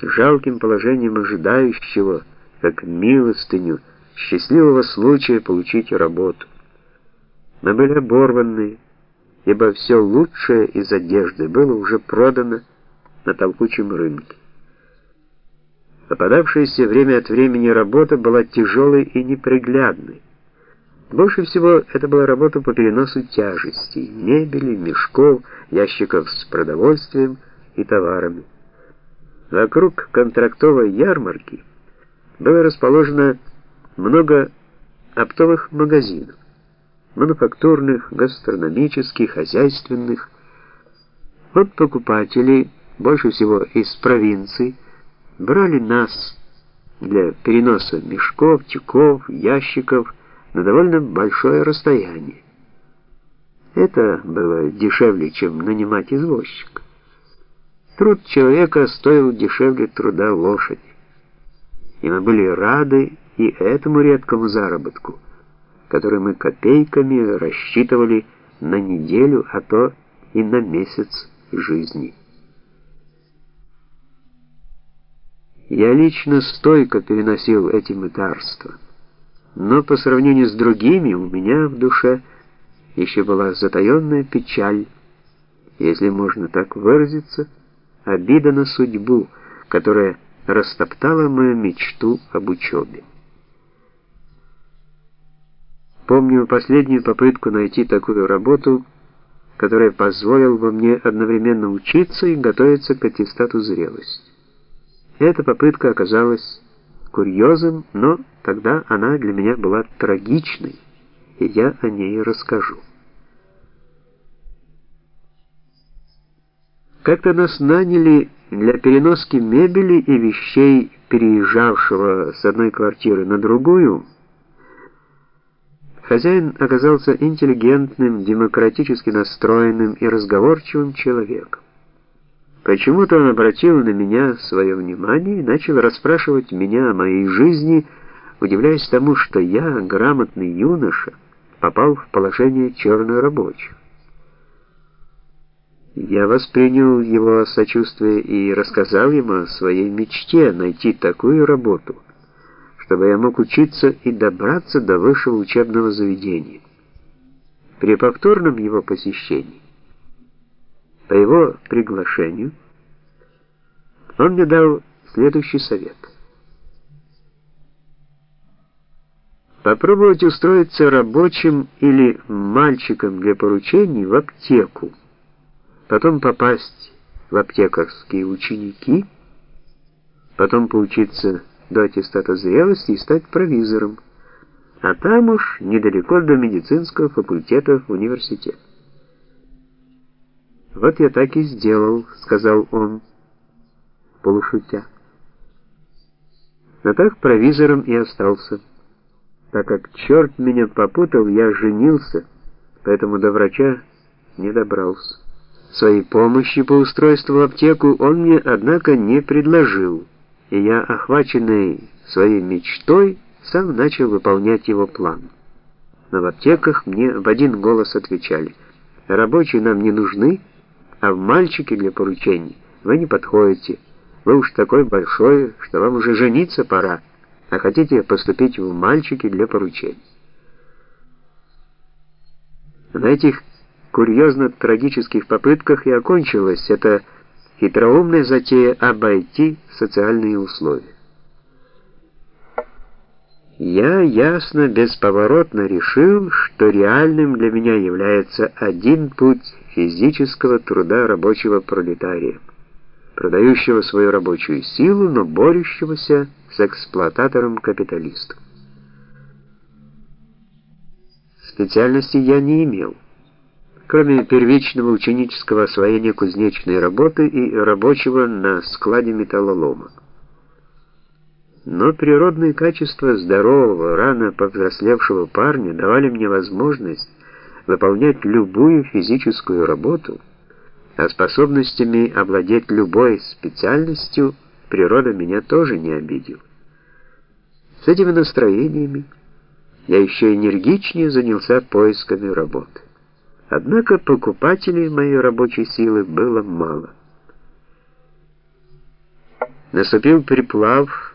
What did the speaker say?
жалким положением ожидающего, как милостыню, счастливого случая получить работу. Мы были оборваны, ибо все лучшее из одежды было уже продано на толкучем рынке. Попадавшаяся время от времени работа была тяжелой и неприглядной. Больше всего это была работа по переносу тяжестей, мебели, мешков, ящиков с продовольствием и товарами. Вокруг контрактовой ярмарки было расположено много оптовых магазинов, мануфактурных, гастрономических, хозяйственных. Вот покупатели, больше всего из провинций, брали нас для переноса мешков, тюков, ящиков на довольно большое расстояние. Это было дешевле, чем нанимать извозчика. Труд человека стоил дешевле труда лошади. И мы были рады и этому редкому заработку, который мы копейками рассчитывали на неделю, а то и на месяц жизни. Я лично стойко переносил эти мытарства, но по сравнению с другими у меня в душе еще была затаенная печаль, если можно так выразиться, обида на судьбу, которая растоптала мою мечту об учебе. Помню последнюю попытку найти такую работу, которая позволила бы мне одновременно учиться и готовиться к аттестату зрелости. Эта попытка оказалась курьезом, но тогда она для меня была трагичной, и я о ней расскажу. Как-то нас наняли для переноски мебели и вещей переезжавшего с одной квартиры на другую. Хозяин оказался интеллигентным, демократически настроенным и разговорчивым человеком. Почему-то он обратил на меня свое внимание и начал расспрашивать меня о моей жизни, удивляясь тому, что я, грамотный юноша, попал в положение чернорабочих. Я воспринял его сочувствие и рассказал ему о своей мечте найти такую работу, чтобы я мог учиться и добраться до высшего учебного заведения. При повторном его посещении, по его приглашению, он мне дал следующий совет. Попробовать устроиться рабочим или мальчиком для поручений в аптеку потом попасть в аптекарские ученики, потом поучиться до аттестата зрелости и стать провизором, а там уж недалеко до медицинского факультета в университет. «Вот я так и сделал», — сказал он, полушутя. Но так провизором и остался. Так как черт меня попутал, я женился, поэтому до врача не добрался. Своей помощи по устройству в аптеку он мне, однако, не предложил, и я, охваченный своей мечтой, сам начал выполнять его план. Но в аптеках мне в один голос отвечали, рабочие нам не нужны, а в мальчики для поручений вы не подходите. Вы уж такой большой, что вам уже жениться пора, а хотите поступить в мальчики для поручений. На этих курьезно-трагических попытках и окончилась эта хитроумная затея обойти социальные условия. Я ясно, бесповоротно решил, что реальным для меня является один путь физического труда рабочего пролетария, продающего свою рабочую силу, но борющегося с эксплуататором-капиталистом. Специальности я не имел кроме первичного ученического освоения кузнечной работы и рабочего на складе металлолома. Но природные качества здорового, рано повзрослевшего парня давали мне возможность выполнять любую физическую работу, а способностями овладеть любой специальностью природа меня тоже не обидела. С этими настроениями я еще энергичнее занялся поисками работы. Однако покупателей моей рабочей силы было мало. Наступил приплав